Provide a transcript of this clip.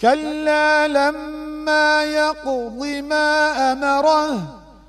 كلا لما يقض ما أمره